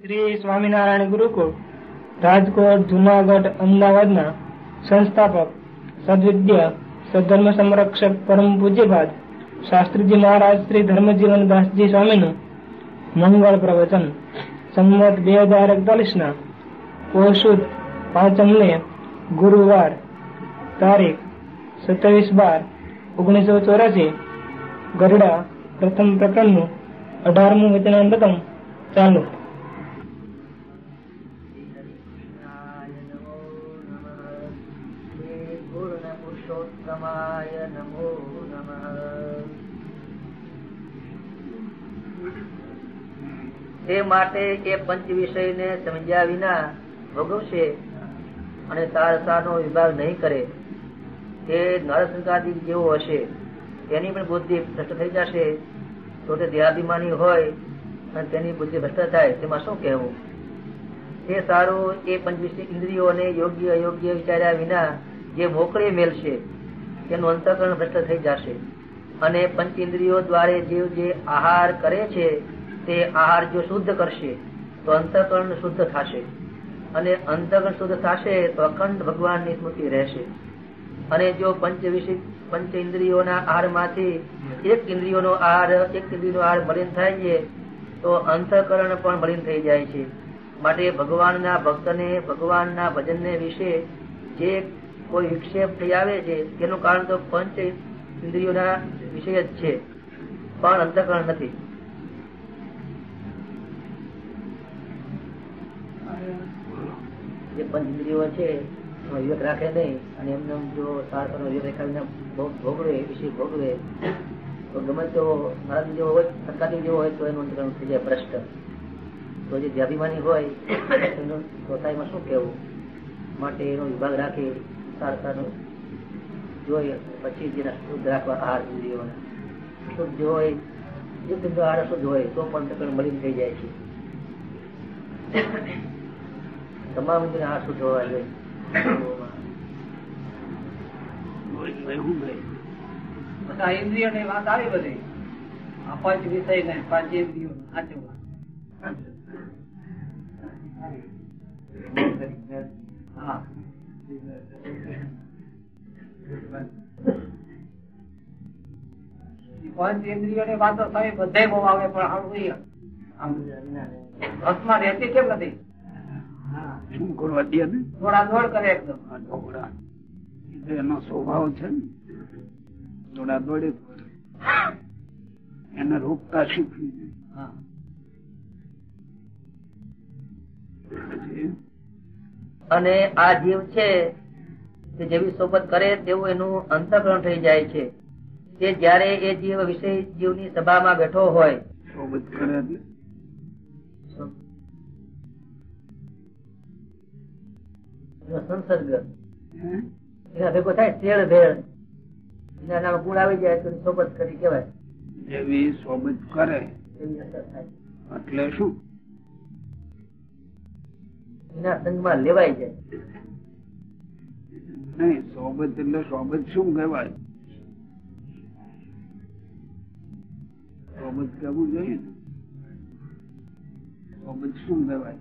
શ્રી સ્વામિનારાયણ ગુરુકુળ, રાજકોટ, જુનાગઢ, અમદાવાદના સંસ્થાપક, સદવિદ્યા સદધર્મ સંરક્ષક પરમ પૂજ્યપાદ શાસ્ત્રીજી મહારાજ શ્રી ધર્મજીવન દાસજી સ્વામીનું મંગળ પ્રવચન. સંમત બે હજાર એકતાલીસ ના પોષુદ પાંચમને ગુરુવાર તારીખ સત્યાવીસ બાર ઓગણીસો ચોરાસી ગરડા પ્રથમ પ્રકરણનું અઢારમું વચનામૃતમ ચાલુ. તે માટે એ પંચ વિષયને સમજ્યા વિના ભોગવશે અને સારસાનો વિભાગ નહીં કરે. તે નરસંકાદી જેવો હશે. તેની પણ બુદ્ધિ ભ્રષ્ટ થઈ જશે. તો તે દેહાભિમાની હોય અને તેની બુદ્ધિ ભ્રષ્ટ થાય. તેમાં શું કહેવું? તે સારું એ પંચવીસ ઇન્દ્રિયોને યોગ્ય અયોગ્ય વિચાર્યા વિના જે મોકળે મેલશે તેનું અંતકરણ ભ્રષ્ટ થઈ જશે. અને પંચ ઇન્દ્રિયો દ્વારા જીવ જે આહાર કરે છે તે આહાર જો શુદ્ધ કરશે, તો અંતકરણ શુદ્ધ થશે. અને અંતકરણ શુદ્ધ થશે, તો અખંડ ભગવાનની સ્મૃતિ રહેશે. અને જો પંચવિષિત પંચ ઇન્દ્રિયોના આહારમાંથી એક ઇન્દ્રિયોનો આહાર, એક ઇન્દ્રિયનો આહાર મલિન થાય છે, તો અંતકરણ પણ મલિન થઈ જાય છે. માટે ભગવાનના ભક્તને, ભગવાનના ભજનને વિશે જે કોઈ વિક્ષેપ થઈ આવે છે, તેનું કારણ તો પંચ ઇન્દ્રિયોના વિષય જ છે. પણ અંતકરણ નથી. જે પંચ ઇન્દ્રિયો છે, એમાં વિવેક રાખે નહીં, અને એમને જો સાર કરો વિવેક રાખાવીને ભોગ- ભોગવે વિશે ભોગવે, તો ગમે તેઓ નારદ જેવો હોય સરકારી જેવો હોય, તો એનું અંતરણ થઈ જાય ભ્રષ્ટ. તો જે અભિમાની હોય, એનું સોસાયમાં શું કહેવું? માટે એનો વિભાગ રાખે સારસાનો જોઈએ પછી જેના શુદ્ધ રાખવા આહાર ઇન્દ્રિયોને શુદ્ધ હોય બધો આહાર શુદ્ધ હોય, તો પણ મલિન થઈ જાય છે. તમામ આહાર જોવા જોઈએ ઇન્દ્રિયો ની વાત આવી બધી. પંચ વિષય પાંચ હા. પંચ ઇન્દ્રિયો ની વાતો તમે બધે બહુ આવે, પણ ઈ આમ ભસ્મમાં રહેતી કેમ નથી? ને? થોડા કરે એકદમ. એનો સ્વભાવ છે ને દોડા દોડે એને રોકતા શીખવી અને આ જીવ છે તે જેવી સોબત કરે તેવું એનું અંતકરણ થઈ જાય છે. તે જયારે એ જીવ વિષય જીવની સભામાં બેઠો હોય સોબત કરે એનો સંસર્ગ. એના ભેગો થાય તેળ ભેળ. એના નામ ગુણ આવી જાય તો સોબત કરી કેવાય એવી સોબત કરે એવી અસર થાય. એટલે શું? એના સંગમાં લેવાઈ જાય. નહીં સોબત એટલે સોબત શું કહેવાય? સોબત કહેવું જોઈએ સોબત શું કહેવાય?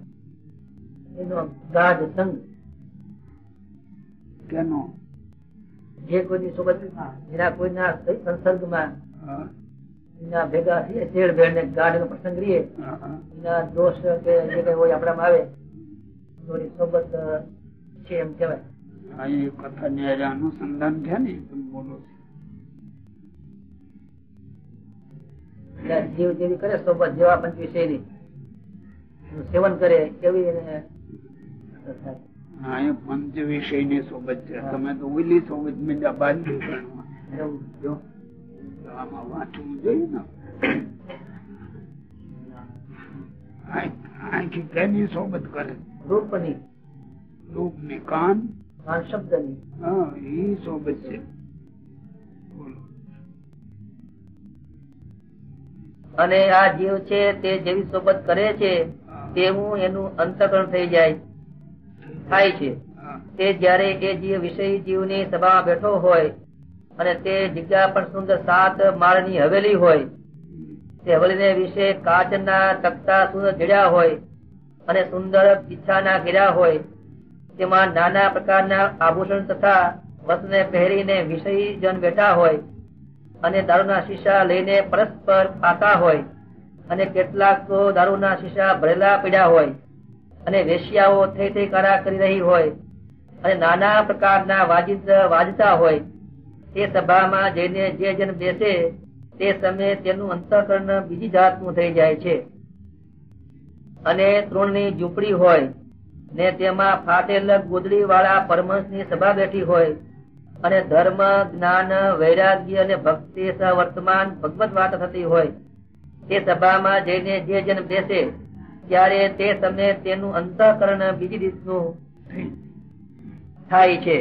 એનો ગાઢ સંગ. કેનો જે કોઈની સોબત એના કોઈના સંસર્ગમાં એના ભેગા થઈએ તેળ ભેળ ને ગાઢ નો પ્રસંગ રહીએ હા, હા. એના દોષ કે જે કઈ હોય આપણામાં આવે તો સોબત છે એમ કેવાય એ કથાની હારે અનુસંધાન છે ને બોલો છો. જીવ જેવી કરે સોબત જેવા પંચ વિષયની સેવન કરે કેવી એને એ પંચ વિષયની સોબત છે. તમે તો ઓલી સોબત મીંડા બાજુ એવું જો. તો આમાં વાંચવું જોઈએ ને. આંખ- કેની સોબત કરે રૂપની. રૂપની કાન? કાન શબ્દની. હા એ સોબત છે. અને આ જીવ છે તે જેવી સોબત કરે છે તેવું એનું અંતકરણ થઈ જાય. થાય છે. તે જયારે એ જીવ વિષય જીવની સભામાં બેઠો હોય અને તે જગ્યા પર સુંદર સાત માળની હવેલી હોય તે હવેલીને વિશે કાચના તકતા સુંદર જડ્યા હોય અને સુંદર પીછાના ઘેરા હોય તેમાં નાના પ્રકારના આભૂષણ તથા વસ્ત્રને પહેરીને વિષયજન બેઠા હોય અને દારૂના શીશા લઈને પરસ્પર પાતા હોય અને કેટલાક તો દારૂના શીશા ભરેલા પીડ્યા હોય. અને વેશ્યાઓ થઈ થઈ કરા કરી રહી હોય અને નાના પ્રકારના વાજતા હોય, તે સભામાં જઈને જે જન બેસે, તે સમયે તેનું અંતઃકરણ બીજી જાતનું થઈ જાય છે. અને તૃણની ઝૂંપડી હોય ને તેમાં ફાટેલ ગોદડી વાળા પરમંશની સભા બેઠી હોય અને ધર્મ, જ્ઞાન, વૈરાગ્ય અને ભક્તિ વર્તમાન ભગવત વાત થતી હોય, તે સભામાં જઈને જે જન બેસે ત્યારે તે તમને તેનું અંતઃકરણ બીજી રીતનું થાય છે.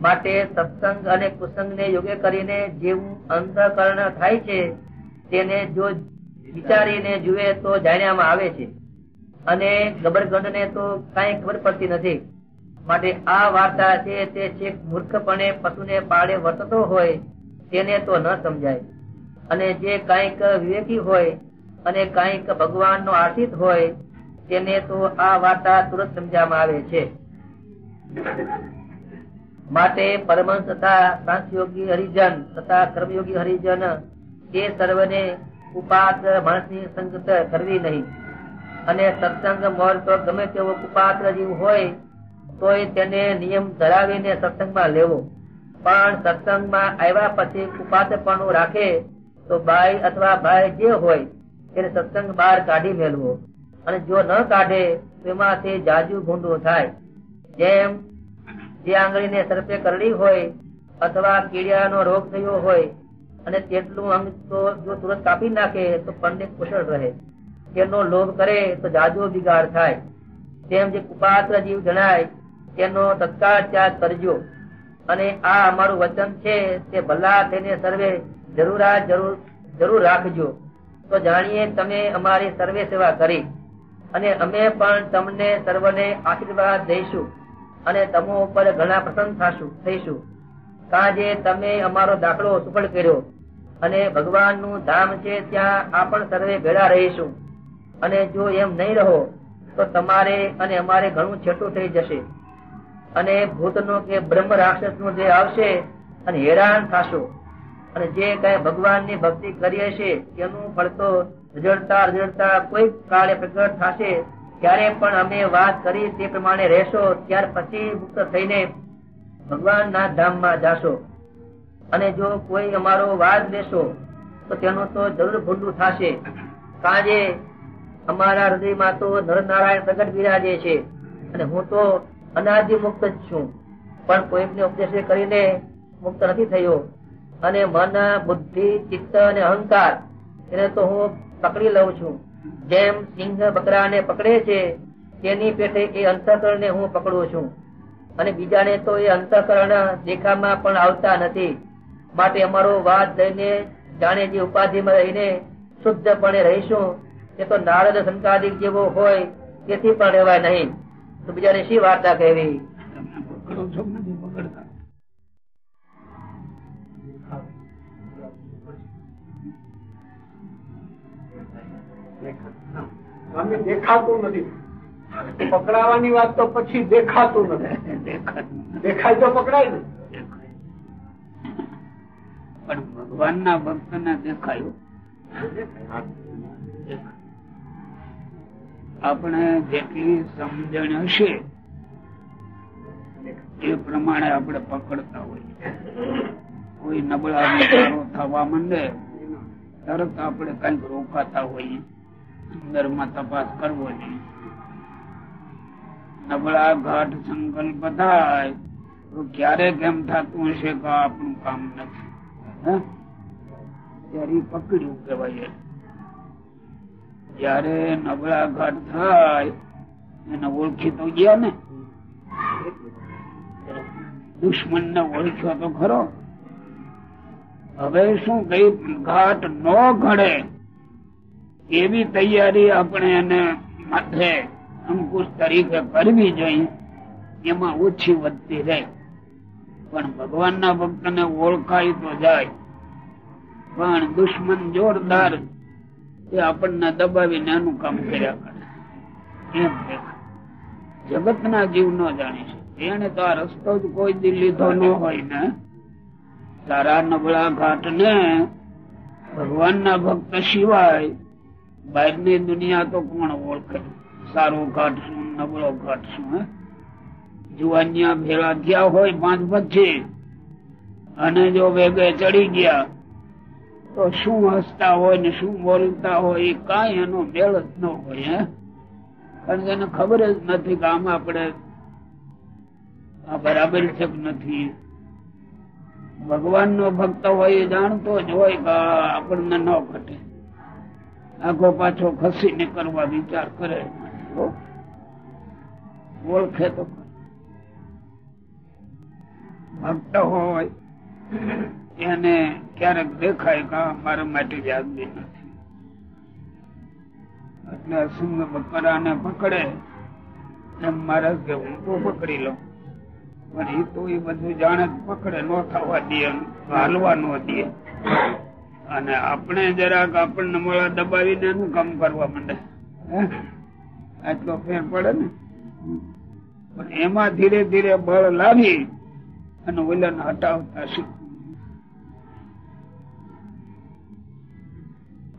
માટે સત્સંગ અને કુસંગ ને યોગ્ય કરીને જેવું અંતઃકરણ થાય છે, તેને જો વિચારીને જુએ તો જાણ્યામાં આવે છે. અને ગબરગંડ ને તો કઈ ખબર પડતી નથી. માટે આ વાર્તા છે તે છેક મૂર્ખપણે પશુને પાડે વર્તતો હોય, તેને તો ન સમજાય. અને જે કાંઈક વિવેકી હોય અને કંઈક ભગવાન નો આશિત હોય, તેને તો આ વાર્તા તુરંત સમજવામાં આવે છે. માટે પરમહંસ તથા સાંસયોગી હરિજન તથા કર્મયોગી હરિજન એ સર્વને ઉપાત્ર માણસની સંગત કરવી નહીં. અને સત્સંગ મોર તો ગમે તેવો કુપાત્ર જીવ હોય, તોય તેને નિયમ ધરાવીને સત્સંગમાં લેવો. પણ સત્સંગમાં આવ્યા પછી કુપાત્રપણું રાખે, તો ભાઈ અથવા ભાઈ જે હોય તેને સત્સંગ બહાર કાઢી મેળવો. અને જો ન કાઢે, તો તે જાજુ ભૂંડું થાય. જેમ જે આંગળીને સર્પે કરડી હોય, અથવા કીડિયાનો રોગ થયો હોય, અને તેટલું અંગ તો જો તુરંત કાપી નાખે, તો પંડિત કુશળ રહે. તેનો લોભ કરે, તો જાજો બિગાડ થાય. તેમ જે કુપાત્ર જીવ જણાય, તેનો તત્કાળ ત્યાગ કરજો. અને આ અમારું વચન છે, તે ભલા થઈને સર્વે જરૂર જરૂર રાખજો. તો જાણીએ તમે અમારી સર્વે સેવા કરી અને અમે પણ તમને સર્વને આશીર્વાદ દઈશું અને તમો ઉપર ઘણા પ્રસન્ન થાશું થઈશું. કાજે તમે અમારો દાખલો સફળ કર્યો અને ભગવાનનું ધામ છે ત્યાં આપણ સર્વે ભેળા રહીશું. અને જો એમ નહીં રહો, તો તમારે અને અમારે ઘણું છેટું થઈ જશે. અને ભૂતનો કે બ્રહ્મ રાક્ષસનું જે આવશે, અને હેરાન થશો. અને જે કઈ ભગવાનની ભક્તિ કરી હશે તેનું ફળ તો રજડતા રજડતા કોઈ કાળે પ્રગટ થશે. ત્યારે પણ અમે વાત કરી તે પ્રમાણે રહેશો, ત્યાર પછી મુક્ત થઈને ભગવાન ના ધામમાં જાશો. અને જો કોઈ અમારો વાદ લેશો, તો તેનું તો જરૂર ભૂંડું થશે. કાજે અમારા હૃદયમાં તો નરનારાયણ પ્રગટ બિરાજે છે. અને હું તો અનાદિ મુક્ત જ છું. પણ કોઈકને ઉપદેશ કરીને મુક્ત નથી થયો. અને મન, બુદ્ધિ, ચિત્ત અને અહંકાર, એને તો હું પકડી લઉં છું. જેમ સિંહ બકરાને પકડે છે, તેની પેટે એ અંતઃકરણને હું પકડું છું. અને બીજાને તો એ અંતઃકરણ દેખામાં પણ આવતા નથી. માટે અમારો વાદ લઈને, જાણે જે ઉપાધિમાં રહીને શુદ્ધપણે રહીશું, એ તો નારદ સંકાદિક જેવો હોય, તેથી પણ રહેવાય નહીં. તો બીજાને શી વાર્તા કહેવી? સ્વામી દેખાતું નથી. પકડાવાની વાત તો પછી દેખાતું નથી. દેખાય તો પકડાય ને. પણ ભગવાન ના ભક્ત ને દેખાયું. આપણે જેટલી સમજણ હશે, એ પ્રમાણે આપણે પકડતા હોઈએ. કોઈ નબળા વિચારો થવા માંડે, તરત આપણે કંઈક રોકાતા હોઈએ. અંદરમાં તપાસ કરવો જોઈએ નબળા ઘાટ સંકલ્પ થાય તો ક્યારેક એમ થતું હશે કે આપણું કામ નથી? ત્યારે પકડ્યું કેવાય જયારે નબળા ઘાટ થાય, એને ઓળખી તો ગયા ને? દુશ્મન ને ઓળખ્યો તો ખરો. હવે શું કઈ ઘાટ ન ઘડે એવી તૈયારી આપણે એને માથે અંકુશ તરીકે કરવી જોઈએ. એમાં ઓછી વધતી રહે. પણ ભગવાન ના ભક્ત ને ઓળખાય તો જાય. પણ દુશ્મન જોરદાર એ આપણને દબાવીને એનું કામ કર્યા કરે. એમ જગતના જીવ ન જાણી શકે એને તો આ રસ્તો જ કોઈ દી લીધો ન હોય ને. તારા નબળા ઘાટ ને ભગવાન ના ભક્ત સિવાય બહારની દુનિયા તો કોણ ઓળખે? સારો શું નબળો ઘાટ શું હે? જુવાનિયા ભેળા થયા હોય પાંચ પછી. અને જો વેગે ચડી ગયા, તો શું હસતા હોય ને શું બોલતા હોય એ કાંઈ એનો મેળ જ ન હોય, હે? કારણ કે એને ખબર જ નથી કે આમ આપણે આ બરાબર છે કે નથી. ભગવાન નો ભક્ત હોય એ જાણતો જ હોય કે આપણને ન ઘટે. આખો પાછો ખસીને કરવા વિચાર કરે. ઓળખે તો. ભક્ત હોય, એને ક્યારેક દેખાય કે મારા માટે વ્યાજબી નથી. એટલે સિંહ બકરાને પકડે, એમ મારે કે હું તો પકડી લઉં. પણ એ તો એ બધું જાણે પકડે, ન થવા દે હાલવા ન દે. અને આપણે જરાક આપણને મળા દબાવીને એનું કામ કરવા માંડે? આટલો ફેર પડે ને. પણ એમાં ધીરે ધીરે બળ લાવી અને ઓલાને હટાવતા શીખવું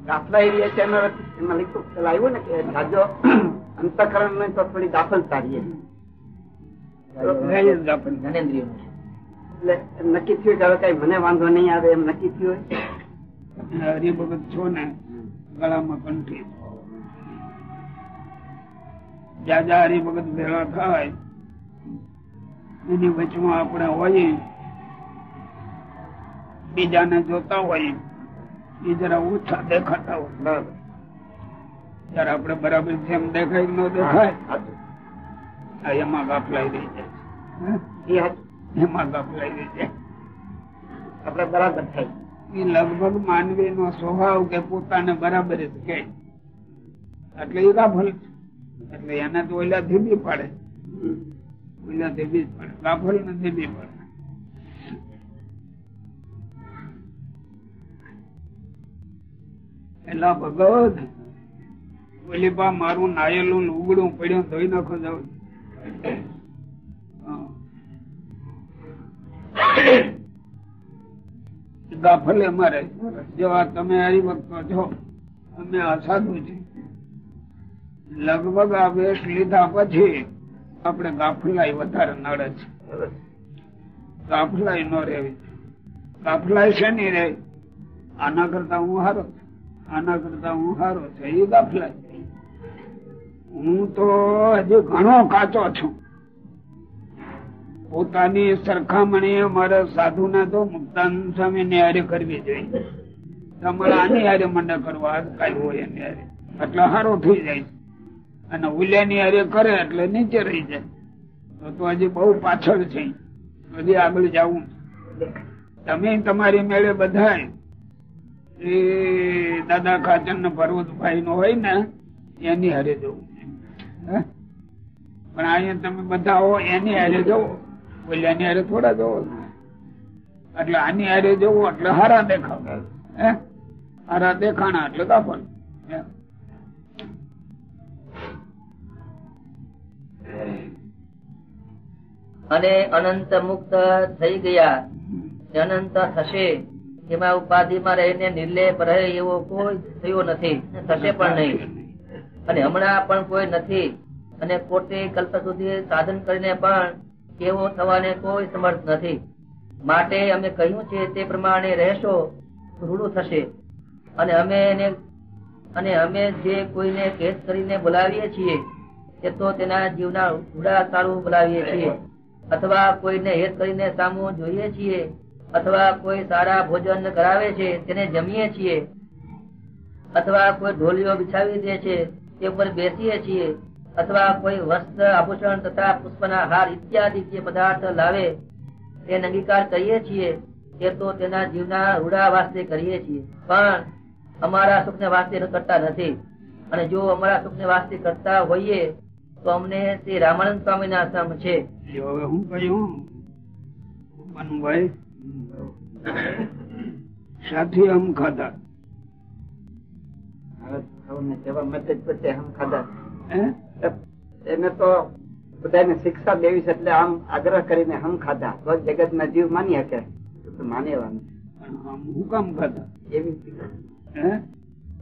દાખલા એ રીતે એમાં લીધું આવ્યું ને કે જાજો અંતકરણ ને તો થોડી દાખલ. એટલે નક્કી થયું કે હવે કઈ મને વાંધો નહીં આવે એમ નક્કી થયું હરિભગત છો ને ગળામાં કંઠી. જાજા હરિભગત ભેળા થાય એની વચમાં આપણે હોઈએ બીજાને જોતા હોઈએ એ જરા ઓછા દેખાતા હોય. બરાબર. ત્યારે આપણે બરાબર જેમ દેખાય ન દેખાય. આ એમાં ગાફલાઈ રહી જાય. હે? એમાં ગાફલાઈ રહી જાય. આપણે બરાબર થાય. એ લગભગ માનવી નો સ્વભાવ કે પોતાને બરાબર જ કે એટલે એ ગાફલ એટલે એને તો ઓલા ધીબી પાડે. ઓલા ધીબી જ પડે. ગાફલ ને ધીબી પડે. એલા ભગવત ઓલી બા મારું નાયેલું ઉગડું પડ્યું ધોઈ નાખો જાવ ગાફલે મારે, જેવા તમે હરિભક્તો છો, અમે અસાધુ છે લગભગ આ વેશ લીધા પછી આપણે ગાફલાઈ વધારે નડે છે. ગાફલાઈ ન રહેવી. ગાફલાઈ છે નહીં રે આના કરતા હું હારો. આના કરતા હું હારો છે. એ ગાફલાઈ હું તો હજી ઘણો કાચો છું. પોતાની સરખામણી અમારા સાધુ ને તો મુક્તાનંદ સ્વામી ને હારે કરવી જોઈએ. તમારે આની હારે મને કરવા કઈ હોય એની હારે. એટલે હારો થઈ જાય. અને ઉલ્યાની હારે કરે એટલે નીચે રહી જાય. તો હજી બહુ પાછળ છે. હજી આગળ જવું તમે તમારી મેળે બધા એ દાદા ખાચર ને પર્વતભાઈ નો હોય ને, એની હારે જવું? પણ અહીંયા તમે બધા હો, એની હારે જવો. હારે થોડા જોવો એટલે આની હારે જોવો એટલે હારા દેખાવ. હે. હારા દેખાણા એટલે કાપડ અને અનંત મુક્ત થઈ ગયા. અનંત થશે એમાં ઉપાધિમાં રહીને નિર્લેપ રહે એવો કોઈ થયો નથી. થશે પણ નહીં. અને હમણાં પણ કોઈ નથી. અને પોતે કલ્પ સુધી સાધન કરીને પણ કેવો થવાને કોઈ સમર્થ નથી. માટે અમે કહ્યું છે તે પ્રમાણે રહેશો, રૂડું થશે. અને અમે એને, અને અમે જે કોઈને કેસ કરીને બોલાવીએ છીએ તે તો તેના જીવના ઉડા સારું બોલાવીએ છીએ. અથવા કોઈને હેત કરીને સામું જોઈએ છીએ, અથવા કોઈ સારા ભોજન કરાવે છે, તેને જમીએ છીએ. અથવા કોઈ ઢોલીઓ બિછાવી દે છે, તે ઉપર બેસીએ છીએ. અથવા કોઈ વસ્ત્ર આભૂષણ તથા પુષ્પના હાર ઇત્યાદિ જે પદાર્થ લાવે તેને અંગીકાર કરીએ છીએ તે તો તેના જીવના રૂડા વાસ્તે કરીએ છીએ. પણ અમારા સુખને વાસ્તે કરતા નથી. અને જો અમારા સુખને વાસ્તે કરતા હોઈએ તો અમને શ્રી રામાનંદ સ્વામી ના આશ્રમ છે હવે હું કહ્યું? મનુભાઈ સાથી હમ ખાધા. હવે સેવા માટે પછી હમ ખાધા. હે? એને તો બધાને શિક્ષા દેવી છે એટલે આમ આગ્રહ કરીને હમ ખાધા. તો જગત ના જીવ માની શકે માનેવાનું. હું કામ ખાધા? એવી હે?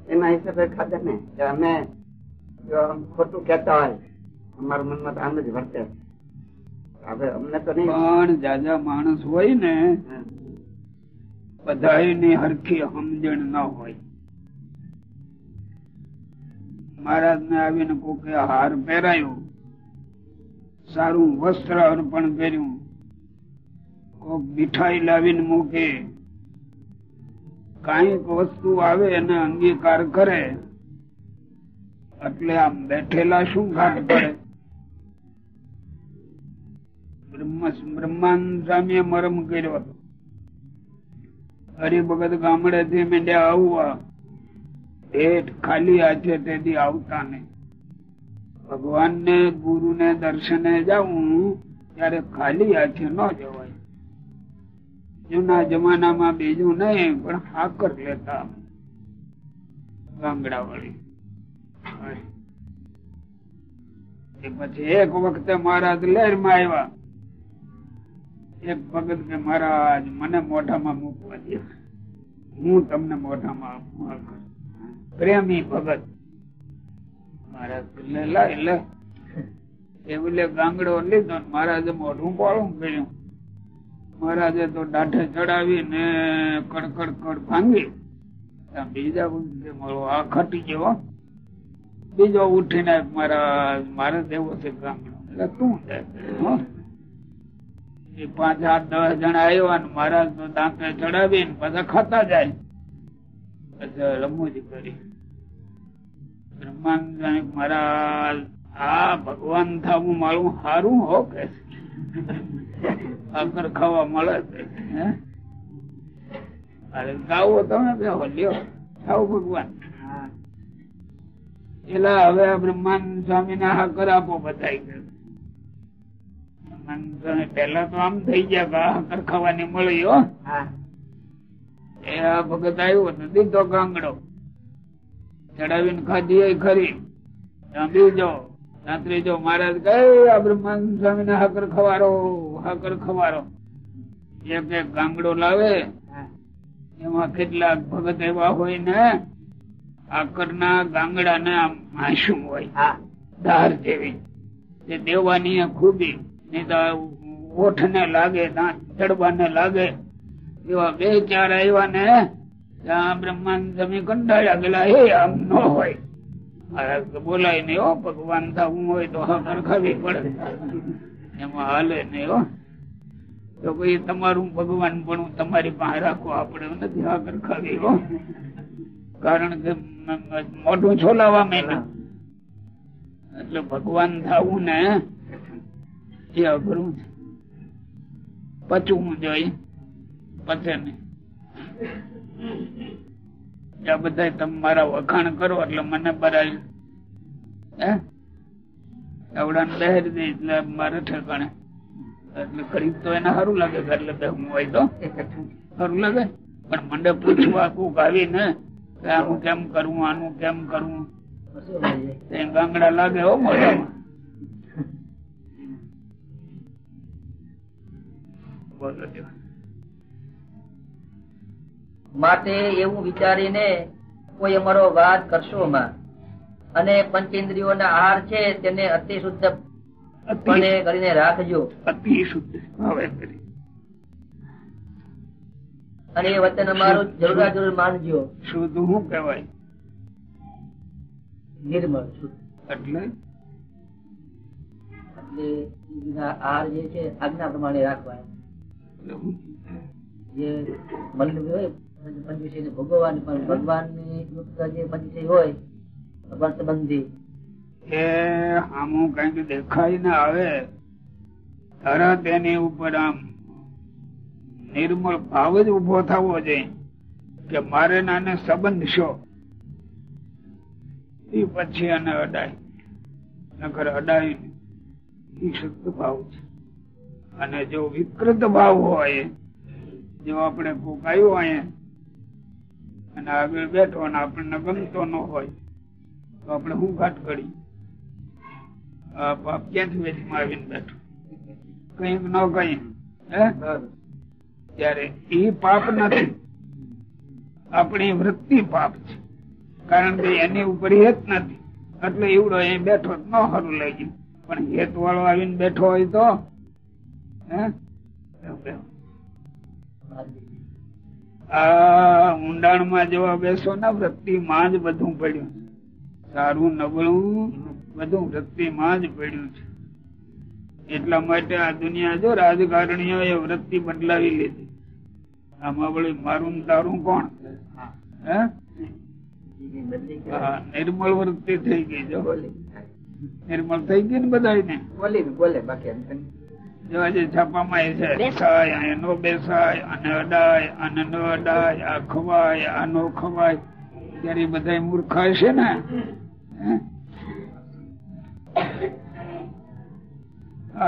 એના હિસાબે ખાધા ને. કે અમે જો ખોટું કહેતા હોય અમારા મનમાં તો આમ જ વર્તે. હવે અમને તો નહીં. પણ જાજા માણસ હોય ને બધાની હરખી સમજણ ન હોય. મહારાજ ને આવીને કોકે હાર પહેરાયો. સારું વસ્ત્ર અર્પણ કર્યું. કોક મીઠાઈ લાવીને મૂકે. કંઈક વસ્તુ આવે એને અંગીકાર કરે. એટલે આમ બેઠેલા શું ઘાટ પડે? બ્રહ્મ બ્રહ્માંડ સ્વામીએ મરમ કર્યો હતો. હરિભગત ગામડે થી મીંડ્યા આવવા પેટ ખાલી હાથે તેથી આવતા નહીં. ભગવાન ને ગુરુ ને દર્શને જાઉં ત્યારે ખાલી હાથે ન જવાય. જૂના જમાનામાં બીજું નહીં, પણ હાકર લેતા ગામડા વાળી પછી એક વખતે મહારાજ લહેરમાં આવ્યા. એક ભગત કે, મહારાજ, મને મોઢામાં મૂકવા દે હું તમને મોઢામાં આપું. પ્રેમી ભગત. મહારાજ કે લે લાય લે એ બોલે, ગાંગડો લીધો ને મહારાજે મોઢું પોળું કર્યું મહારાજે તો દાઢે ચડાવીને કડકડ કડ ભાંગી. બીજા મળો મારો આ ખટી ગયો. બીજો ઉઠીને મારા મારે દેવો છે ગાંગડો. એટલે તું. એ પાંચ, આઠ, દસ જણા આવ્યા ને મહારાજ તો દાંતે ચડાવીને પાછા ખાતા જાય. પછી કરી બ્રહ્માંડ જાણે આ ભગવાન થવું મારું હવે બ્રહ્માંડ સ્વામી ના હાકર આપો સ્વામી પેલા તો આમ થઈ ગયા હાકર ખાવાની મળી હા. એ આ ભગત આવ્યો તો દીધો ગાંગડો. ચડાવીને ખાધી એ ખરી. જો બીજો ત્યાં ત્રીજો મહારાજ કહે આ બ્રહ્માંડ સ્વામી ને હાકર ખવારો હાકર ખવારો. એક એક ગાંગડો લાવે. એમાં કેટલાક ભગત એવા હોય ને આકરના ગાંગડા ને માસુમ હોય. હા. ધાર જેવી. જે દેવાની એ ખૂબી. નહીં તો ઓઠ ને લાગે દાંત ચડવાને લાગે. એવા બે ચાર આવ્યા ને, ત્યાં બ્રહ્માંડ તમે કંટાળ્યા ગયેલા. એ આમ ન હોય. મહારાજ બોલાય નહીં હો, ભગવાન થવું હોય તો હકર ખાવી પડે. એમાં હાલે નહીં હો. તો કોઈ તમારું ભગવાન પણ તમારી પાસે રાખો, આપણે નથી આ ખાવી હો. કારણ કે મોઢું છોલાવા માંડ્યું. એટલે ભગવાન થવું ને એ અઘરું પચવું જોઈએ. પચે નહીં આ બધા મારા વખાણ કરો એટલે મને બરાયું. હે? એવડા બહેરી દે મારે સારું લાગે એટલે હું હોય સારું લાગે? પણ મને પૂછવા કોક આવી ને આનું કેમ કરવું આનું કેમ કરવું ગાંગડા લાગે હો મોઢામાં. બોલો. માટે એવું વિચારીને કોઈ અમારો વાદ કરશો માં અને પંચેન્દ્રિયોના આહાર છે તેને અતિ શુદ્ધ પણે કરીને રાખજો. અતિ શુદ્ધ. અને એ વચન અમારું જરૂર જરૂર માનજો. શુદ્ધ શું કહેવાય? નિર્મળ શુદ્ધ. એટલે? એટલે આહાર જે છે આજ્ઞા પ્રમાણે રાખવા જે મન હોય પંચવિષય ને ભોગવવાની પણ ભગવાનની યુક્ત જે પંચવિષય હોય ભગવાન સંબંધી એ આમું કંઈક દેખાય ને આવે, તરત એની ઉપર આમ નિર્મળ ભાવ જ ઊભો થવો જોઈએ કે મારે નાને સંબંધ શો એ પછી એને અડાય. નકર અડાય. ઈ શુદ્ધ ભાવ છે. અને જો વિકૃત ભાવ હોય, જો આપણે કોક આવ્યો અહીંયા અને આગળ બેઠો અને આપણને ગમતો ન હોય, તો આપણે હું ઘાટ કરી? પાપ ક્યાંથી વેચમાં આવીને બેઠો? કંઈક ન કઈ, હે? ત્યારે એ પાપ નથી. આપણી વૃત્તિ પાપ છે. કારણ કે એની ઉપર હેત નથી. એટલે એવડો અહીં બેઠો ન સારું લાગ્યું. પણ હેત વાળો આવીને બેઠો હોય તો, હે? આ ઊંડાણમાં જેવા બેસો ને વૃત્તિ માં જ બધું પડ્યું. સારું નબળું બધું વૃત્તિ માં જ પડ્યું છે. એટલા માટે આ દુનિયા જો રાજકારણીઓ એ વૃત્તિ બદલાવી લીધી. આમાં વળી મારું તારું કોણ? હે. હા, નિર્મળ વૃત્તિ થઈ ગઈ જો. નિર્મળ થઈ ગઈ ને બધા બોલી બોલે બાકી આ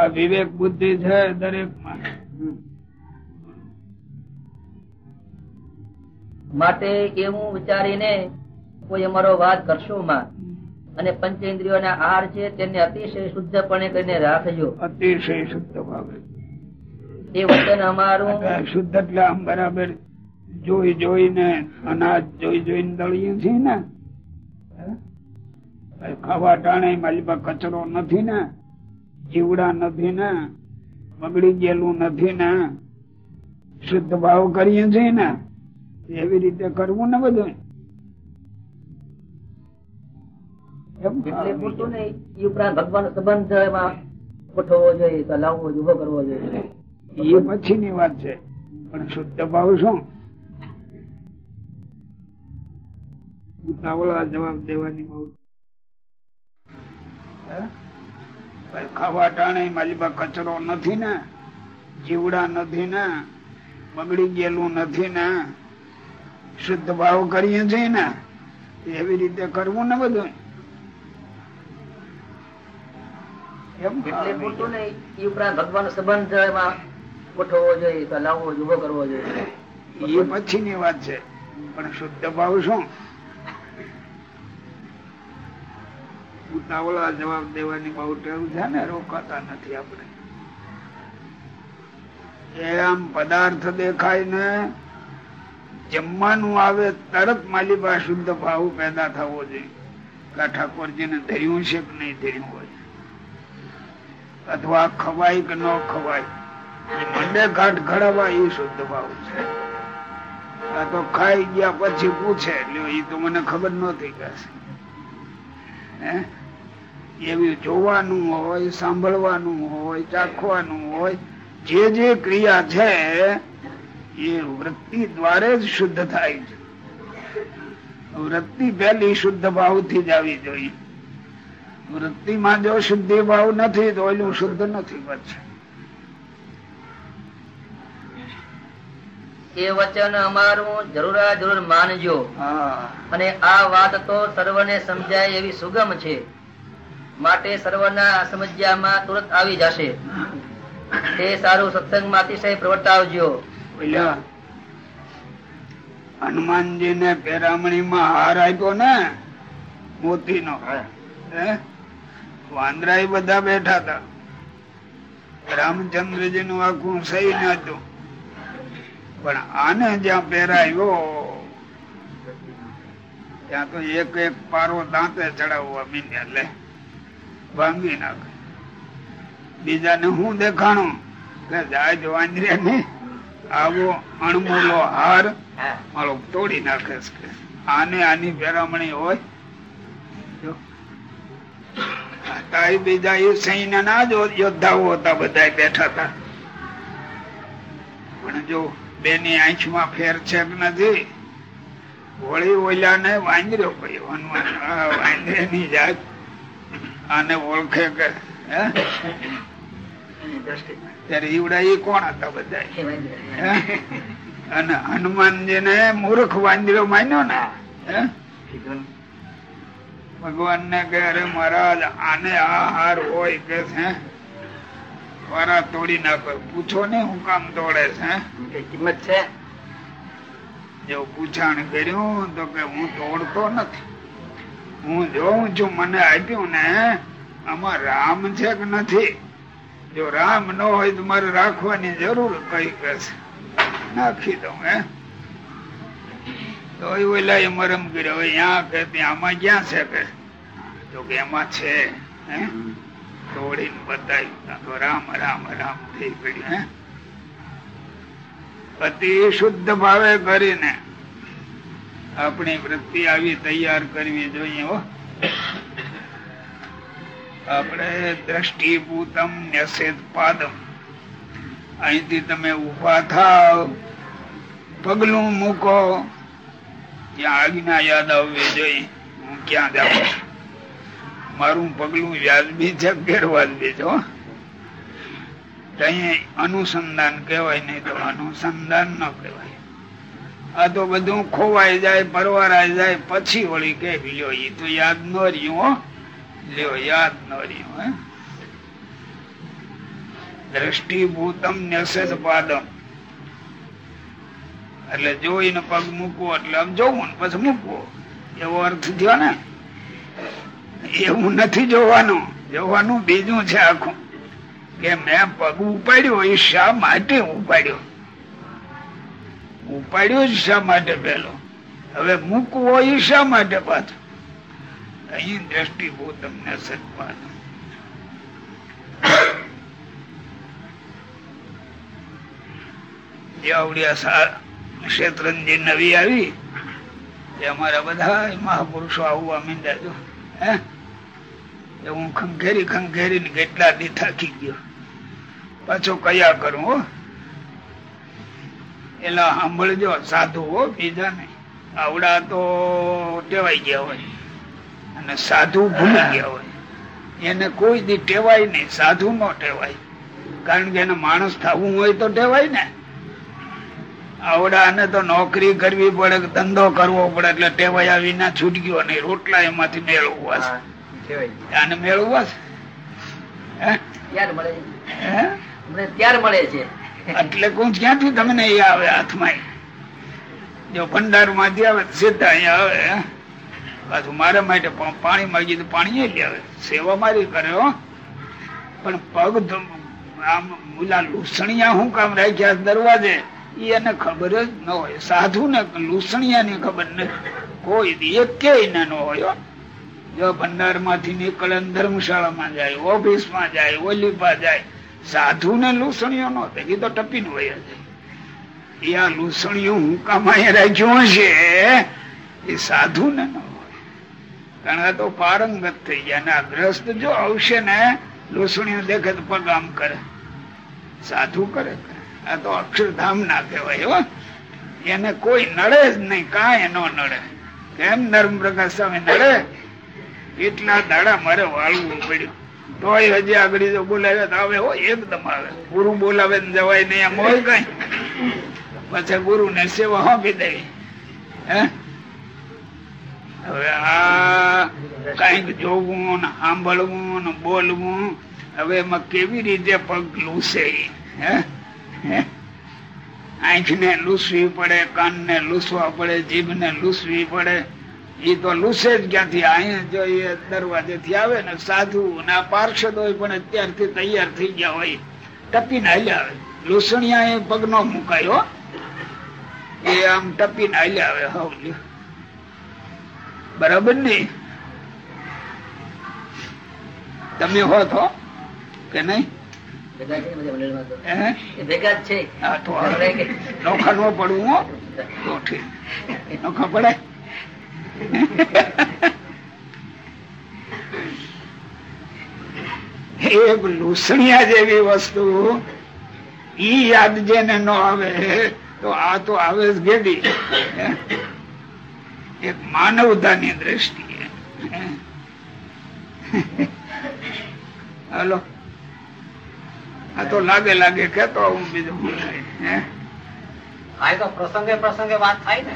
વિવેક બુદ્ધિ છે દરેક માટે એવું વિચારીને કોઈ અમારો વાત કરશું માં? અને પંચેન્દ્રિયોના આહાર છે તેને અતિશય શુદ્ધપણે કરીને રાખજો. અતિશય શુદ્ધ ભાવે એ વચન અમારું. શુદ્ધ એટલે આમ બરાબર જોઈ જોઈને અનાજ જોઈ જોઈને દળીએ છીએ ને. ખાવા ટાણે મારી કચરો નથી ને જીવડા નથી ને બગડી ગયેલું નથી ને. શુદ્ધ ભાવ કરીએ છીએ ને. એવી રીતે કરવું ને બધું. એટલે પૂરતું નહીં. એ ઉપરાંત ભગવાન સંબંધ એમાં ગોઠવવો જોઈએ, કે લાવવો જોઈએ, ઊભો કરવો જોઈએ. એ પછીની વાત છે. પણ શુદ્ધ ભાવ શું જવાબ દેવાની બહુ ખાવા ટાણે મારી પાસે કચરો નથી ને, જીવડા નથી ને, બગડી ગયેલું નથી ને, શુદ્ધ ભાવ કરીએ છીએ ને, એવી રીતે કરવું ને બધું. એટલે પૂરતું નહીં. એ ઉપરાંત ભગવાન સંબંધ એમાં ગોઠવવો જોઈએ લાવવો ઊભો કરવો જોઈએ. એ પછીની વાત છે. પણ શુદ્ધ ભાવ શું? ઉતાવળા જવાબ દેવાની બહુ ટેવ છે ને રોકાતા નથી આપણે. એ આમ પદાર્થ દેખાય ને જમવાનું આવે તરત માલી શુદ્ધ ભાવ પેદા થવો જોઈએ. ઠાકોરજી ને ધર્યું છે કે નહીં ધર્યું હોય? અથવા ખવાય કે ન ખવાય? મંડે ઘાટ ઘડાવા એ શુદ્ધ ભાવ છે. આ તો ખાઈ ગયા પછી પૂછે એટલે એ તો મને ખબર નહોતી હે? એવી જોવાનું હોય, સાંભળવાનું હોય, ચાખવાનું હોય, જે જે ક્રિયા છે, એ વૃત્તિ દ્વારે જ શુદ્ધ થાય છે. વૃત્તિ પહેલી શુદ્ધ ભાવથી જ આવી જોઈએ. વૃત્તિમાં જો શુદ્ધિ ભાવ નથી તો એનું શુદ્ધ નથી પછી એ વચન અમારું જરૂરા જરૂર માનજો. અને આ વાત તો સર્વને સમજાય એવી સુગમ છે. માટે સર્વના સમજ્યામાં તુરંત આવી જશે. તે સારું સત્સંગમાં અતિશય પ્રવર્તાવજો. હનુમાનજી ને પેરામણીમાં હાર આપ્યો ને મોતી નો વાંદરા બધા બેઠા હતા. રામચંદ્રજી નું આખું સહી નતું પણ આને જ્યાં પહેરાયો, ત્યાં તો એક એક પારો દાંતે ચડાવવા મીંડ્યા. લે, ભાંગી નાખે. બીજાને હું દેખાણું? કે જાજ વાંદરે ને આવો અણમૂલો હાર તોડી નાખે આને આની પેરામણી હોય જો. તારી બીજા એ સૈન્ય ના જો યોદ્ધાઓ હતા બધા બેઠા હતા. પણ જો બેની આંખમાં ફેર છે નથી વળી ઓલા ને વાંદર્યો કયો હનુમાન વાંદરે ની જાત. આને ઓળખે કે ત્યારે ઈવડા એ કોણ હતા બધા હે? અને હનુમાનજી ને મૂર્ખ વાંદરો માન્યો ને હે? ભગવાન ને કે અરે મહારાજ આને આ હાર હોય કે છે? વારા તોડી નાખો. પૂછો ને હું કામ તોડે છે કિંમત છે? જો પૂછાણ કર્યું તો કે હું તોડતો નથી. હું જોઉં છું મને આપ્યું ને આમાં રામ છે કે નથી? જો રામ ન હોય તો મારે રાખવાની જરૂર કઈ કે છે? નાખી દઉં હે? તો એ ઓલા મરમ કર્યો. હવે ત્યાં કે ત્યાં આમાં ક્યાં છે કે? તો કે એમાં છે દોડીને બતાવ્યું તો રામ રામ રામ થઈ ગયું, હે? અતિ શુદ્ધ ભાવે કરીને આપણી વૃત્તિ આવી તૈયાર કરવી જોઈએ, હો. આપણે દ્રષ્ટિભૂતમ ન્યસેદ પાદમ. અહીંથી તમે ઊભા થાવ, પગલું મૂકો. ત્યાં આજ્ઞા યાદ આવવી જોઈએ. હું ક્યાં જાઉં છું? મારું પગલું વ્યાજબી છે ગેરવાજબી છે અનુસંધાન કહેવાય, નહીં તો અનુસંધાન ન કહેવાય. આ તો બધું ખોવાઈ જાય, પરવારાઈ જાય, પછી વળી કે, લ્યો એ તો યાદ ન રહ્યું લ્યો, યાદ ન રહ્યું દ્રષ્ટિભૂતમ ન્યસદ પાદમ. એટલે જોઈને પગ મૂકવો, એટલે આમ જોવું ને પછી મૂકવો. એવો અર્થ થયો ને. એવું નથી જોવાનું. જોવાનું બીજું છે આખું. કે મેં પગ ઉપાડ્યો, એ શા માટે ઉપાડ્યો? ઉપાડ્યો જ શા માટે પેલો હવે મૂકવો એ શા માટે પાછું? અહીં દ્રષ્ટિભૂત તમને આવડિયા ક્ષેત્રંજી નવી આવી અમારા બધા મહાપુરુષો આવવા માંડ્યા જો હે? હું ખંખેરી ખંખેરી ને કેટલા દી થાકી ગયો. પાછો કયા કરું હો? એલા સાંભળજો સાધુ હો બીજા ને આવડા તો ટેવાઈ ગયા હોય. અને સાધુ ભૂલી ગયા હોય. એને કોઈ દી ટેવાય નહીં સાધુ નો ટેવાય. કારણ કે એને માણસ થવું હોય તો ટેવાય ને. આવડાને તો નોકરી કરવી પડે ધંધો કરવો પડે એટલે ટેવાયા વિના છૂટ ગયો નહીં. રોટલા એમાંથી મેળવવા છે. આને મેળવવા છે? હે? મળે હે? અમને મળે છે. એટલે કોણ ક્યાંથી તમને એ આવે હાથમાં? જો ભંડારમાંથી આવે સીધા અહીંયા આવે? પાછું મારા માટે પાણી માગી તો પાણી એ આવે. સેવા મારી કરે હો. પણ પગ આમ મુલા લૂસણિયા હું કામ રાખ્યા દરવાજે? એને ખબર જ ન હોય. સાધુ ને લૂસણિયા ની ખબર નથી કોઈ દી એક ન હોય જો ભંડારમાંથી નીકળે ધર્મશાળામાં જાય ઓફિસમાં જાય ઓલીપા જાય સાધુ ને લૂસણીઓ નો એ તો ટપી વયા જાય. એ આ લૂસણીઓ હું કામ અહીંયા રાખ્યું હશે, એ સાધુ ને ન હોય. કારણ તો પારંગત થઈ ગયા ને આ ગ્રસ્ત જો આવશે ને લૂસણીઓ દેખે તો પગ આમ કરે. સાધુ કરે. આ તો અક્ષરધામ ના કહેવાય, હો. એને કોઈ નડે જ નહીં, કાંઈ ન નડે. કેમ નર્મ પ્રકાશ સ્વામી નડે? એટલા દાડા મારે વાળવું પડ્યું. તોય હજી આગળ જો બોલાવે તો આવે, હો એકદમ આવે ગુરુ બોલાવે ને જવાય નહીં, એમ હોય કઈ. પછી ગુરુ ને સેવા આપી દેવી. હે? હવે આ કંઈક જોવું ને સાંભળવું ને બોલવું, હવે એમાં કેવી રીતે પગ લૂસે હે? આંખ ને લૂસવી પડે કાન ને લૂસવા પડે જીભ ને લૂસવી પડે. એ તો લૂસે જ ક્યાંથી? અહીંયા જો એ દરવાજે થી આવે ને સાધુ ને પાર્ષદ હોય પણ અત્યારથી તૈયાર થઈ ગયા હોય. ટપીને હાલ્યા આવે. લૂસણિયા એ પગ નો મુકાયો એ આમ ટપીને હાલ્યા આવે. હવ બરાબર ને? તમે હો તો કે નહીં? ભેગા છે ને નો પડવું નોખા પડે એક લૂસણિયા જેવી વસ્તુ ઈ યાદ જેને ન આવે તો આ તો આવે જ ગેડી એક માનવતાની દ્રષ્ટિએ હાલો આ તો લાગે લાગે કેતો હું બીજું શું થાય તો પ્રસંગે પ્રસંગે વાત થાય ને.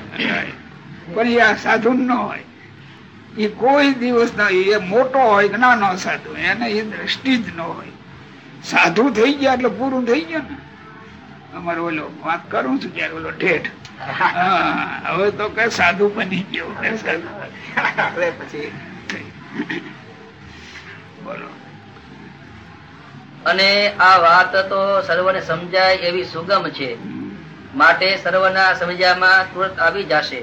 પણ એ આ સાધુ ન હોય. એ કોઈ દિવસ ના એ મોટો હોય કે નાનો સાધુ એને એ દ્રષ્ટિ જ ન હોય. સાધુ થઈ ગયા એટલે પૂરું થઈ ગયું ને. અમારો ઓલો વાત કરું છું ક્યારે ઓલો ઠેઠ હા, હવે તો કે સાધુ બની ગયો. કે પછી. બોલો. અને આ વાત તો સર્વને સમજાય એવી સુગમ છે. માટે સર્વના સમજ્યામાં તુરંત આવી જશે.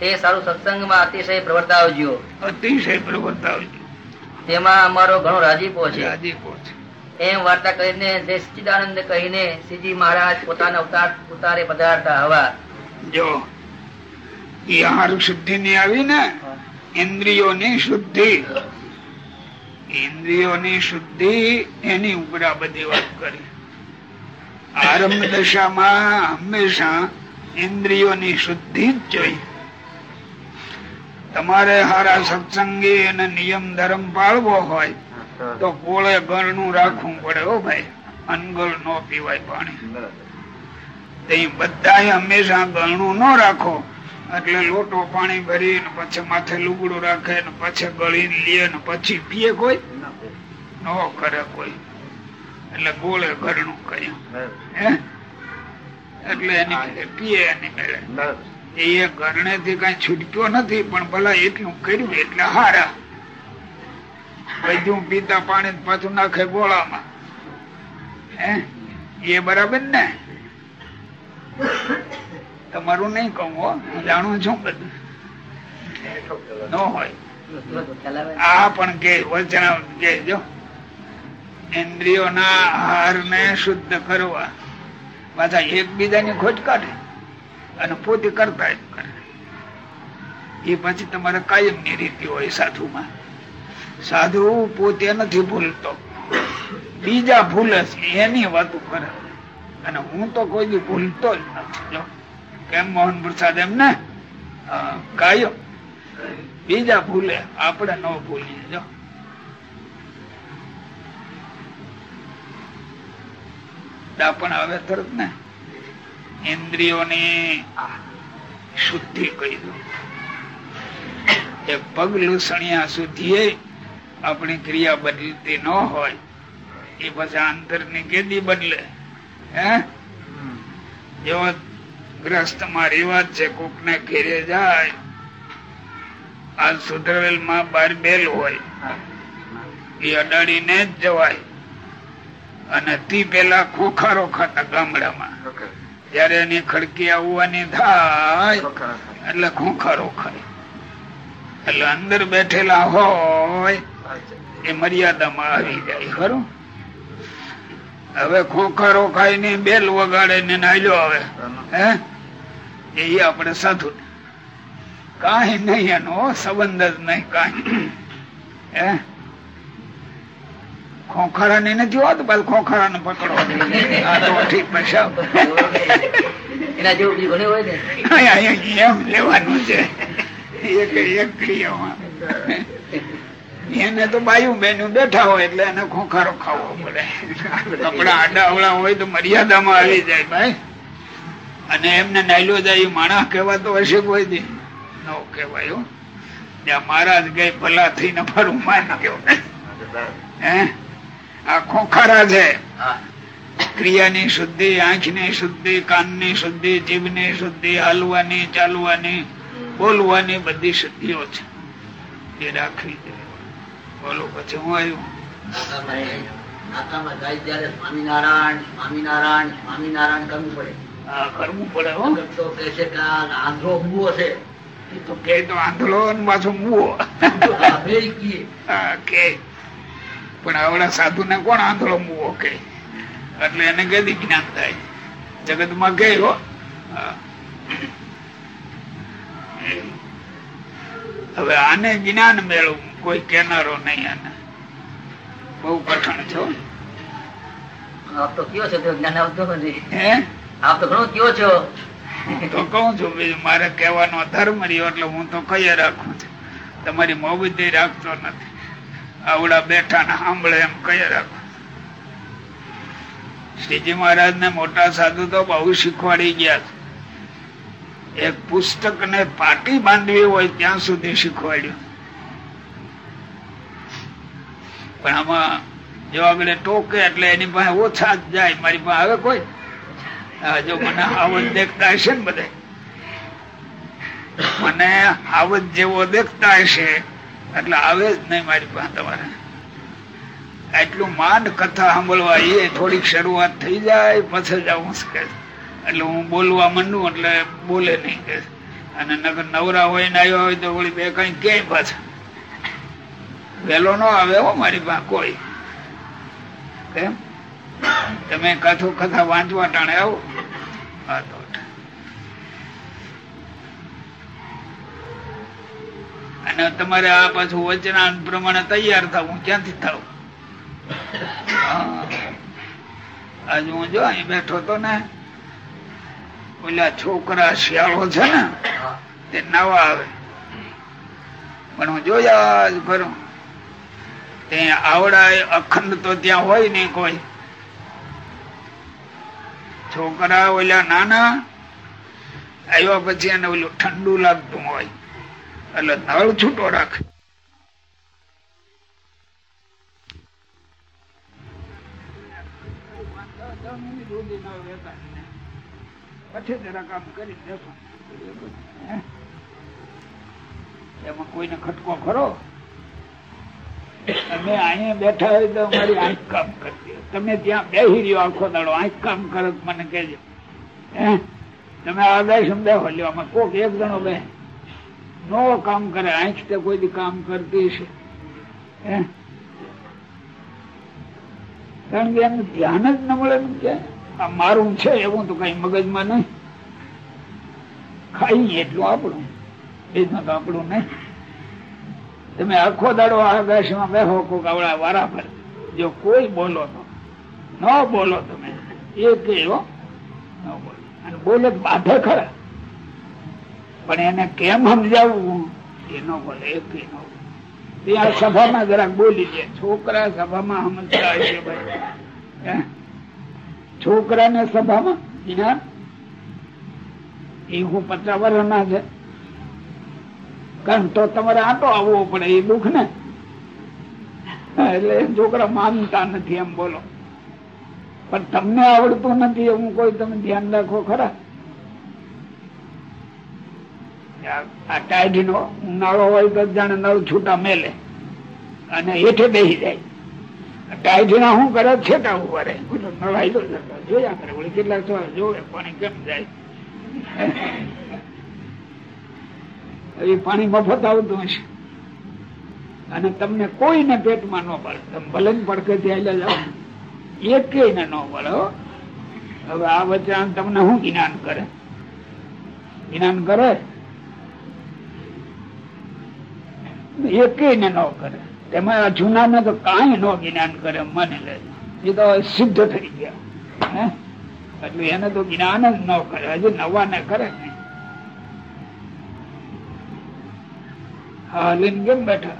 તે સારું સત્સંગમાં અતિશય પ્રવર્તાવજો. અતિશય પ્રવર્તાવજો. તેમાં અમારો ઘણો રાજીપો છે. રાજીપો છે. એમ વાર્તા કરીને જે સચિદાનંદ કહીને શ્રીજી મહારાજ પોતાના અવતાર ઉતારે પધારતા હવા. જો એ આહાર શુદ્ધિ ની આવી ને ઇન્દ્રિયોની શુદ્ધિ ઇન્દ્રિયોની શુદ્ધિ એની ઉપર આ બધી વાત કરી. આરંભ દશામાં હંમેશા ઇન્દ્રિયોની શુદ્ધિ જ જોઈ. તમારે હારા સત્સંગી અને નિયમ ધર્મ પાળવો હોય તો કોળે ગળનું રાખવું પડે હો ભાઈ. અનગળ નો પીવાય પાણી. બધા હંમેશા ગળનું ન રાખો. એટલે લોટો પાણી ભરી ને પછી માથે લુગડું રાખે ને પછી ગળી લે ને પછી પીએ કોઈ? ન. કરે કોઈ. એટલે ગોળે ઘરનું કહ્યું એટલે એની પીએ એની મેળે. એ ઘરણે થી કઈ છૂટક્યો નથી પણ ભલા એટલું કર્યું એટલે હારા. બધું પીતા પાણી પાછું નાખે ગોળામાં. હે? એ બરાબર ને? તમારું નહીં કહું, હો. જાણું છું બધું. ન હોય. આ પણ કે વચન કે જો. ઇન્દ્રિયોના આહાર ને શુદ્ધ કરવા. પાછા એકબીજાની ખોજ કાઢે અને પોતે કરતા જ કરે. એ પછી તમારે કાયમની રીતિ હોય સાધુમાં. સાધુ પોતે નથી ભૂલતો. બીજા ભૂલે છે, એની વાતો કરે. અને હું તો કોઈ ભૂલતો જ નથી, જો. કેમ મોહન પ્રસાદ એમ ને હા, બીજા ભૂલે આપણે ન ભૂલીએ જો. દાપણ આવે તરત ને? ઇન્દ્રિયોની શુદ્ધિ કહી દો. એ પગ લૂસણિયા સુધી આપણી ક્રિયા બદલતી ન હોય. એ પછી અંતરની કેદી બદલે. હે? જેવો ગ્રસ્તમાં રિવાજ છે કોક ને ઘેરે જાય. આ સુધરેલમાં બાર બેલ હોય. એ અડાડીને જ જવાય. અને તી પેલા ખોખારો ખાતા ગામડામાં. જયારે એની ખડકી આવવાની થાય, એટલે ખોખારો ખાય. એટલે અંદર બેઠેલા હોય, એ મર્યાદામાં આવી જાય, ખરું? હવે ખોખરો ખાઈ ને બેલ વગાડે ને નાયલો આવે. હે? એ આપણે સાધુ. કાંઈ નહીં એનો સંબંધ જ નહીં કાંઈ હે? ખોખરા ને નથી હોત બસ ખોખરા ને પકડો. આ તો ઠીક પૈસા એના જેવું બીજું ઘણું હોય ને. એમ લેવાનું છે. એક એક ક્રિયામાં. એને તો બાયું બેનું બેઠા હોય એટલે એને ખોખારો ખાવો પડે. કપડા આડા અવળા હોય તો મર્યાદામાં આવી જાય ભાઈ. અને એમને નાયલો જાય એ માણસ કહેવાતો હશે કોઈ દી. ન કહેવાય ત્યાં મહારાજ ગઈ ભલા થઈને ફરું માન કહેવાય હે? આ ખોખારા છે. ક્રિયાની શુદ્ધિ આંખની શુદ્ધિ કાનની શુદ્ધિ જીભની શુદ્ધિ હાલવાની ચાલવાની બોલવાની બધી શુદ્ધિઓ છે. એ રાખવી જોઈએ. બોલો પછી હું આવ્યું? નાતામાં ગાય ત્યારે સ્વામિનારાયણ સ્વામિનારાયણ સ્વામિનારાયણ કરવું પડે. કરવું પડે હો. તો કે છે કે આંધળો ઊભો છે. તો કે તો આંધળો ને પાછો મુવો આ બે કીએ. હા, કે પણ આવડા સાધુ ને કોણ આંધળો મુવો કે એટલે એને કદી જ્ઞાન થાય. જગતમાં કે હો. હા. હવે આને જ્ઞાન મેળવવું. કોઈ કેનારો નહીં આને. બહુ કઠણ છો આપ તો કયો છો? જ્ઞાન આવતો નથી. હે? આપ તો ઘણો કયો છો? તો કહું છું બીજું મારે કહેવાનો ધર્મ રહ્યો એટલે હું તો કઈ રાખું છું. તમારી મોબદી રાખતો નથી. આવડા બેઠા ને સાંભળે એમ કઈ રાખું શ્રીજી મહારાજ ને મોટા સાધુ તો બહુ શીખવાડી ગયા છે. એક પુસ્તક ને પાટી બાંધવી હોય ત્યાં સુધી શીખવાડ્યું. પણ આમાં જો આગળ ટોકે એટલે એની પાસે ઓછા જ જાય. મારી પાસે આવે કોઈ? જો મને આવત દેખતા હશે ને બધા. મને આવત જેવો દેખતા હશે એટલે આવે જ નહીં મારી પાસે તમારે. એટલું માંડ કથા સાંભળવા એ થોડીક શરૂઆત થઈ જાય, પછી જ આવું કે એટલે હું બોલવા માંડું એટલે બોલે નહીં કે. અને નગર નવરા હોય ને આવ્યો હોય તો વળી બે કઈ કે પાછા. વેલો નો આવે હો મારી પાસે કોઈ. કેમ? તમે કથો કથા વાંચવા ટાણે આવો. હા, તો. અને તમારે આ પાછું વચના પ્રમાણે તૈયાર થવું ક્યાંથી થવું? આજે હું જો અહીં બેઠો તો ને, ઓલા છોકરા શિયાળો છે ને, તે નવા આવે. પણ હું જોયા જ કરું તે આવડા અખંડ તો ત્યાં હોય નહીં કોઈ. છોકરા ઓલા નાના, આવ્યા પછી એને ઓલું ઠંડુ લાગતું હોય. એટલે નળ છૂટો રાખે. પછી જરા કામ કરી દેશો એમાં કોઈને ખટકો ખરો? તમે અહીંયા બેઠા હોય તો અમારી આંખ કામ કરતી તમે ત્યાં બેસી રહ્યો આખો દાડો, આંખ કામ કરો મને કહેજો. હે? તમે આ બેસ બેહો લ્યો, આમાં કોક એક જણો બે નો કામ કરે, આંખ તો કોઈ કામ કરતી છે કારણ કે એનું ધ્યાન જ ન મળે કે, આ મારું છે એવું તો કઈ મગજમાં નહીં. ખાઈ એટલું આપણું. એ તો આપણું નહીં. તમે આખો દાડો આ બેસમાં બેહો કોક આવડા વારા પર. જો કોઈ બોલો તો. ન બોલો તમે. એક એવો ન બોલો. અને બોલે બાધે ખરા. પણ એને કેમ સમજાવવું? એ ન બોલે એક ન બોલે. ત્યાં સભામાં જરાક બોલી દે છોકરા સભામાં સમજતા હશે ભાઈ? છોકરાને સભામાં? એ હું પચાસ વર્ષના છે. કારણ તો તમારે આટો આવવો પડે, એ દુઃખ ને? એટલે છોકરા માનતા નથી એમ બોલો. પણ તમને આવડતું નથી એવું કોઈ, તમે ધ્યાન રાખો ખરા. આ ટાઈડ નો નળો હોય તો જાણે નળ છૂટા મેલે અને હેઠે બેસી જાય. ટાઈડ ના શું કરે? છેટા ઊભા નળાઈ જોયા કરે. કેટલાક જોવે, પાણી કેમ જાય? એ પાણી મફત આવતું હશે. અને તમને કોઈને પેટમાં ન પડે ભલે ને પડકે ત્યાં જાઓ. એક ન પડે હવે આ વચ્ચે તમને શું જ્ઞાન કરે? જ્ઞાન કરે? એક ન કરે. તેમાં જૂના ને તો કાંઈ નો જ્ઞાન કરે, મને લે. એ તો સિદ્ધ થઈ ગયા. એટલે એને તો જ્ઞાન જ ન કરે. હજુ નવા ને કરે. ને હા કેમ બેઠા.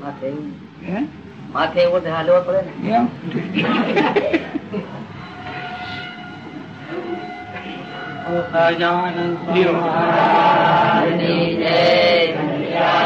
માથે એવું. હે? માથે એવું હાલવા પડે ને. લ્યો. જય